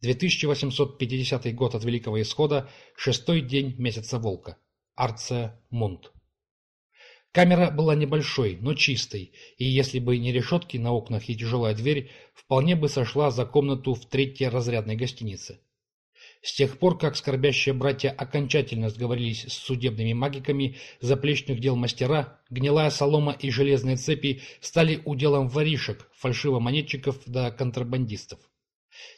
2850 год от Великого Исхода, шестой день месяца Волка. Арция Мунт. Камера была небольшой, но чистой, и если бы не решетки на окнах и тяжелая дверь, вполне бы сошла за комнату в третьей разрядной гостинице. С тех пор, как скорбящие братья окончательно сговорились с судебными магиками заплечных дел мастера, гнилая солома и железные цепи стали уделом воришек, фальшивомонетчиков да контрабандистов.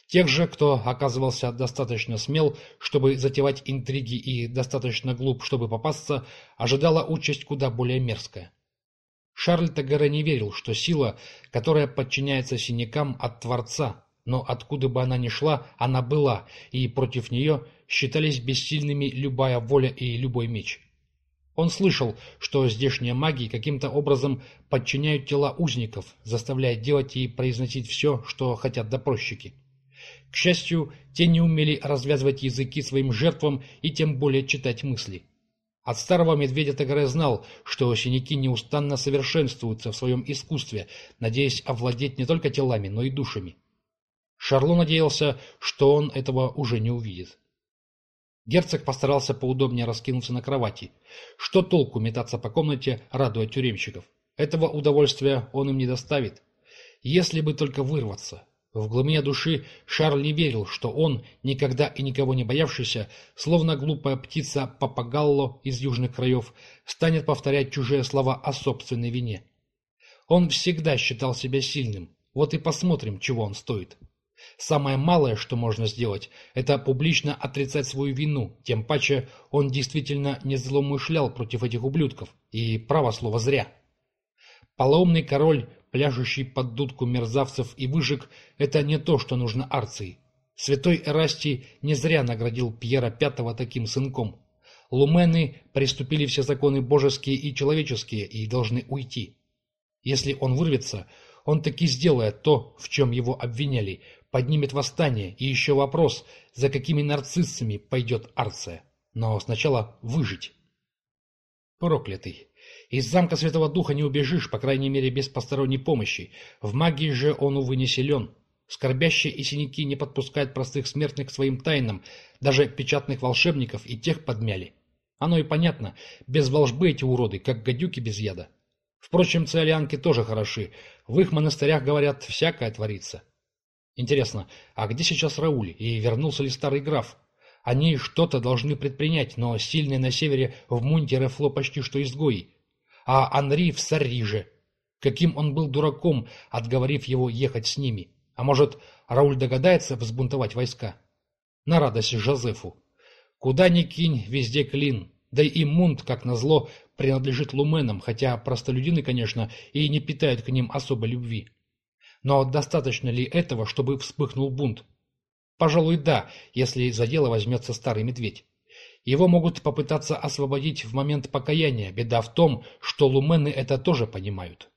Тех же, кто оказывался достаточно смел, чтобы затевать интриги и достаточно глуп, чтобы попасться, ожидала участь куда более мерзкая. Шарль Тагере не верил, что сила, которая подчиняется синякам от Творца, но откуда бы она ни шла, она была, и против нее считались бессильными любая воля и любой меч. Он слышал, что здешние маги каким-то образом подчиняют тела узников, заставляя делать и произносить все, что хотят допросчики. К счастью, те не умели развязывать языки своим жертвам и тем более читать мысли. От старого медведя Тагре знал, что синяки неустанно совершенствуются в своем искусстве, надеясь овладеть не только телами, но и душами. Шарло надеялся, что он этого уже не увидит. Герцог постарался поудобнее раскинуться на кровати. Что толку метаться по комнате, радуя тюремщиков? Этого удовольствия он им не доставит. Если бы только вырваться. В глубине души Шарль не верил, что он, никогда и никого не боявшийся, словно глупая птица Папагалло из южных краев, станет повторять чужие слова о собственной вине. Он всегда считал себя сильным, вот и посмотрим, чего он стоит. Самое малое, что можно сделать, это публично отрицать свою вину, тем паче он действительно не злоумышлял против этих ублюдков, и право слово зря. Полоумный король пляшущий под дудку мерзавцев и выжиг, это не то, что нужно Арции. Святой Эрастий не зря наградил Пьера Пятого таким сынком. Лумены приступили все законы божеские и человеческие и должны уйти. Если он вырвется, он таки сделает то, в чем его обвиняли, поднимет восстание, и еще вопрос, за какими нарциссами пойдет Арция. Но сначала выжить. Проклятый. Из замка Святого Духа не убежишь, по крайней мере, без посторонней помощи. В магии же он, увы, не силен. Скорбящие и синяки не подпускают простых смертных к своим тайнам. Даже печатных волшебников и тех подмяли. Оно и понятно. Без волжбы эти уроды, как гадюки без яда. Впрочем, циолианки тоже хороши. В их монастырях, говорят, всякое творится. Интересно, а где сейчас Рауль? И вернулся ли старый граф? Они что-то должны предпринять, но сильные на севере в мунте Рефло почти что изгои а Анри в Сариже. Каким он был дураком, отговорив его ехать с ними. А может, Рауль догадается взбунтовать войска? На радость Жозефу. Куда ни кинь, везде клин. Да и Мунт, как назло, принадлежит луменам, хотя простолюдины, конечно, и не питают к ним особой любви. Но достаточно ли этого, чтобы вспыхнул бунт? Пожалуй, да, если за дело возьмется старый медведь. Его могут попытаться освободить в момент покаяния. Беда в том, что лумены это тоже понимают.